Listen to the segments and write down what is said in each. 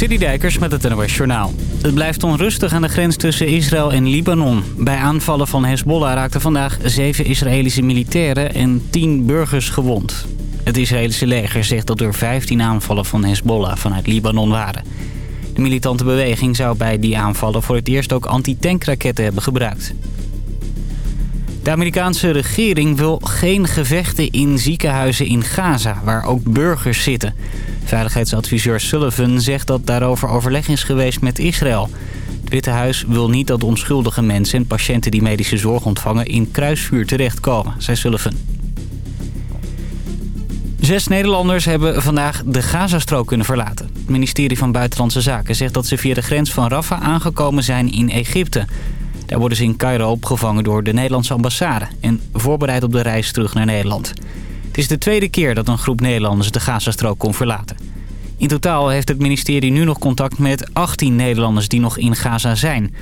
City Dijkers met het NOS Journaal. Het blijft onrustig aan de grens tussen Israël en Libanon. Bij aanvallen van Hezbollah raakten vandaag zeven Israëlische militairen en tien burgers gewond. Het Israëlische leger zegt dat er 15 aanvallen van Hezbollah vanuit Libanon waren. De militante beweging zou bij die aanvallen voor het eerst ook antitankraketten hebben gebruikt. De Amerikaanse regering wil geen gevechten in ziekenhuizen in Gaza, waar ook burgers zitten. Veiligheidsadviseur Sullivan zegt dat daarover overleg is geweest met Israël. Het Witte Huis wil niet dat onschuldige mensen en patiënten die medische zorg ontvangen in kruisvuur terechtkomen, zei Sullivan. Zes Nederlanders hebben vandaag de Gazastrook kunnen verlaten. Het ministerie van Buitenlandse Zaken zegt dat ze via de grens van Rafah aangekomen zijn in Egypte. Daar worden ze in Cairo opgevangen door de Nederlandse ambassade... en voorbereid op de reis terug naar Nederland. Het is de tweede keer dat een groep Nederlanders de Gazastrook kon verlaten. In totaal heeft het ministerie nu nog contact met 18 Nederlanders die nog in Gaza zijn.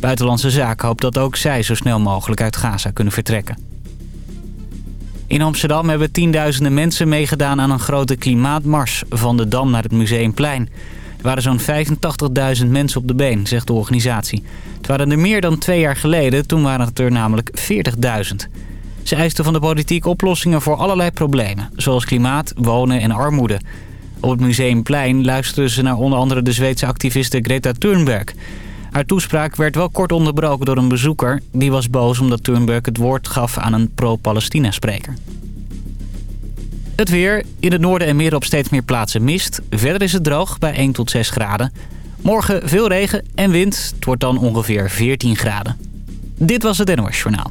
Buitenlandse Zaken hoopt dat ook zij zo snel mogelijk uit Gaza kunnen vertrekken. In Amsterdam hebben tienduizenden mensen meegedaan aan een grote klimaatmars... van de Dam naar het Museumplein. Er waren zo'n 85.000 mensen op de been, zegt de organisatie. Het waren er meer dan twee jaar geleden, toen waren het er namelijk 40.000. Ze eisten van de politiek oplossingen voor allerlei problemen... zoals klimaat, wonen en armoede. Op het Museumplein luisterden ze naar onder andere de Zweedse activiste Greta Thunberg... Haar toespraak werd wel kort onderbroken door een bezoeker. Die was boos omdat Thunberg het woord gaf aan een pro-Palestina-spreker. Het weer. In het noorden en midden op steeds meer plaatsen mist. Verder is het droog bij 1 tot 6 graden. Morgen veel regen en wind. Het wordt dan ongeveer 14 graden. Dit was het NOS Journaal.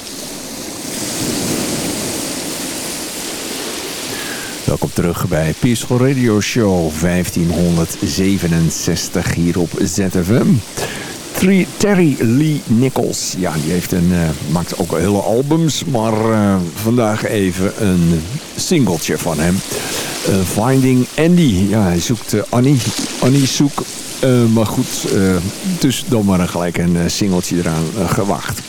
Welkom terug bij Peaceful Radio Show 1567 hier op ZFM. Terry Lee Nichols. Ja, die heeft een, uh, maakt ook hele albums. Maar uh, vandaag even een singeltje van hem. Uh, Finding Andy. Ja, hij zoekt Annie. Annie zoek. maar goed, dus dan maar gelijk een singeltje eraan gewacht.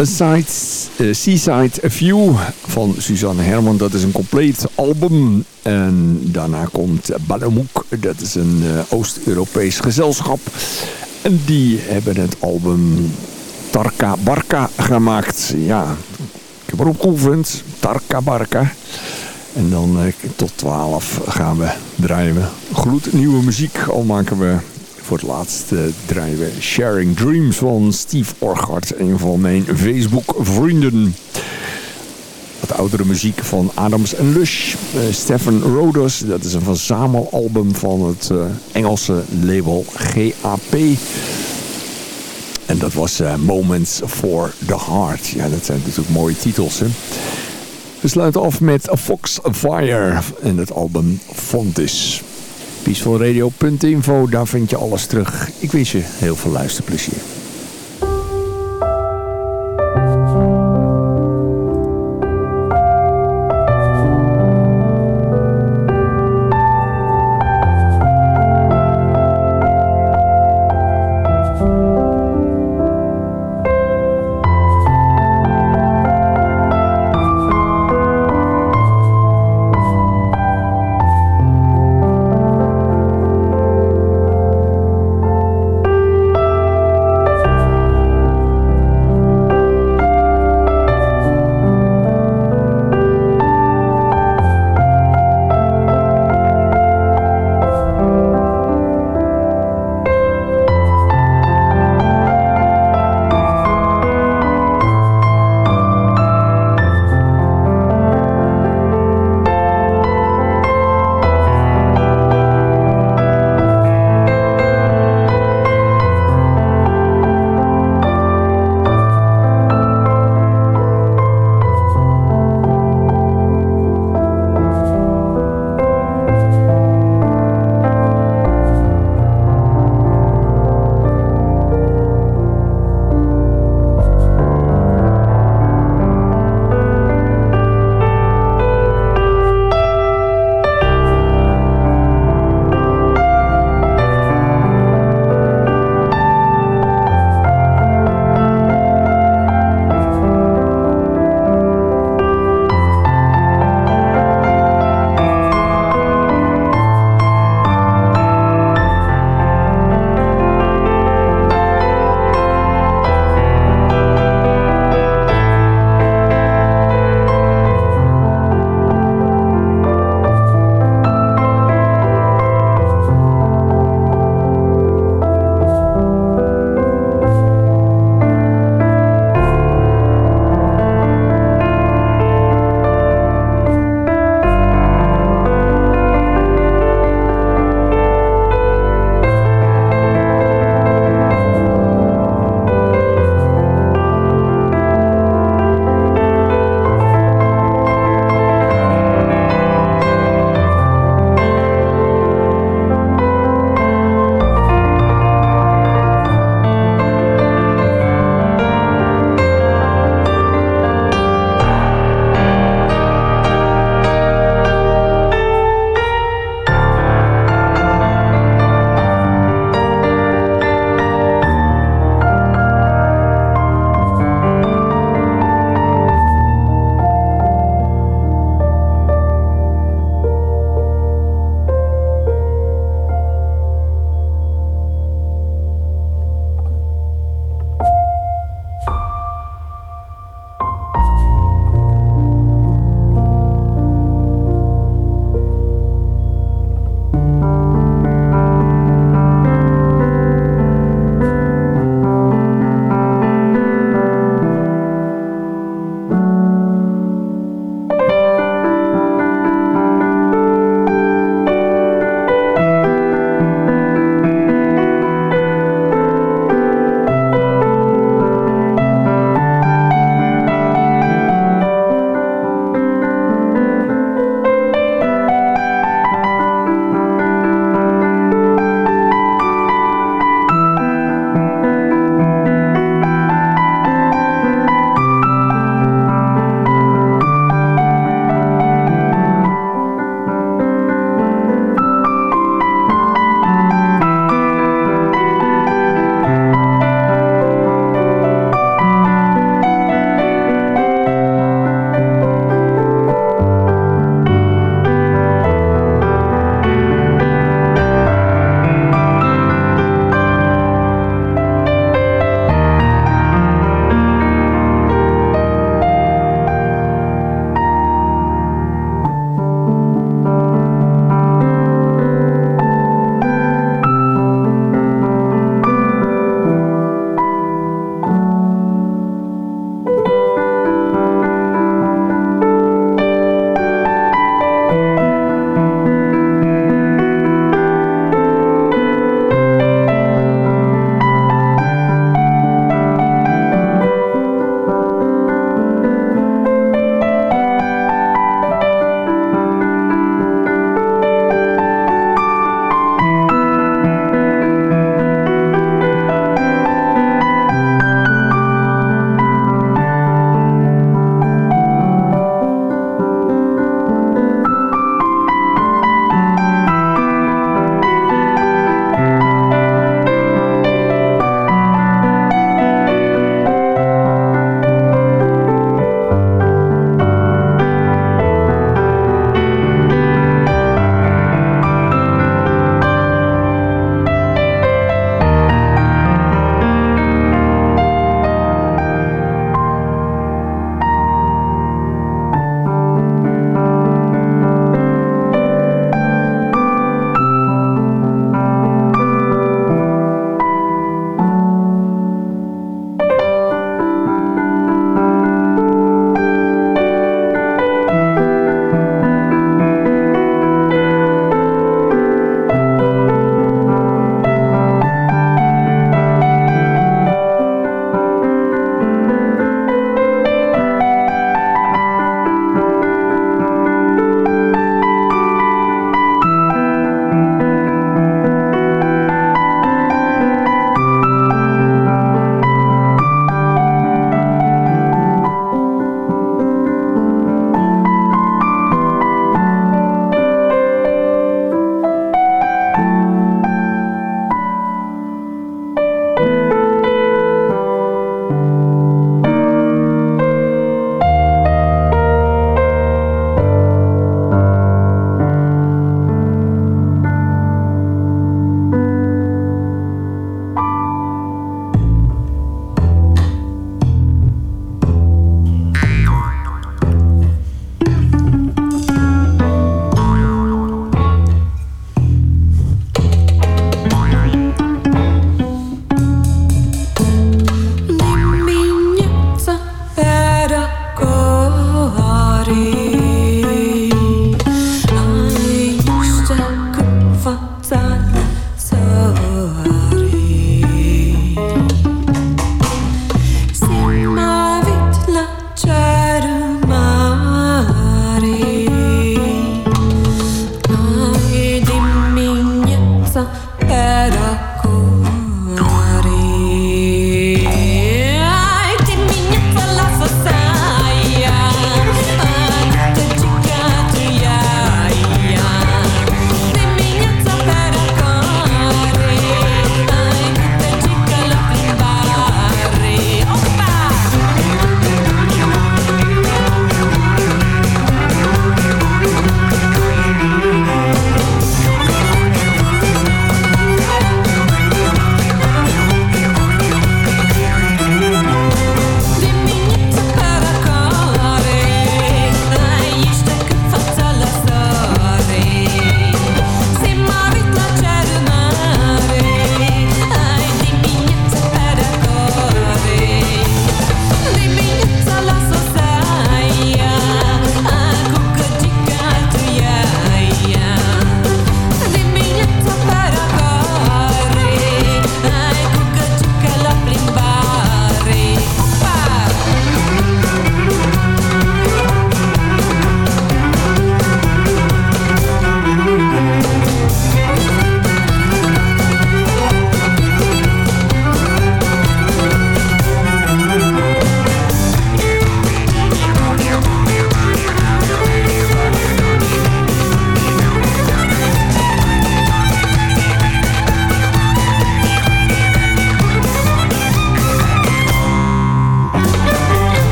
A Side, Seaside View van Suzanne Herman. Dat is een compleet album. En daarna komt Badamouk. Dat is een Oost-Europees gezelschap. En die hebben het album Tarka Barka gemaakt. Ja, ik heb erop geoefend. Tarka Barka. En dan eh, tot 12 gaan we draaien. Gloednieuwe muziek. Al maken we voor het laatst uh, draaien we Sharing Dreams van Steve Orgard. Een van mijn Facebook vrienden. Wat oudere muziek van Adams en Lush. Uh, Stefan Rodos, dat is een verzamelalbum van het uh, Engelse label GAP. En dat was uh, Moments for the Heart. Ja, dat zijn natuurlijk mooie titels. We sluiten af met Fox Fire en het album Fontis. Peacefulradio.info, daar vind je alles terug. Ik wens je heel veel luisterplezier.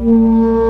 Música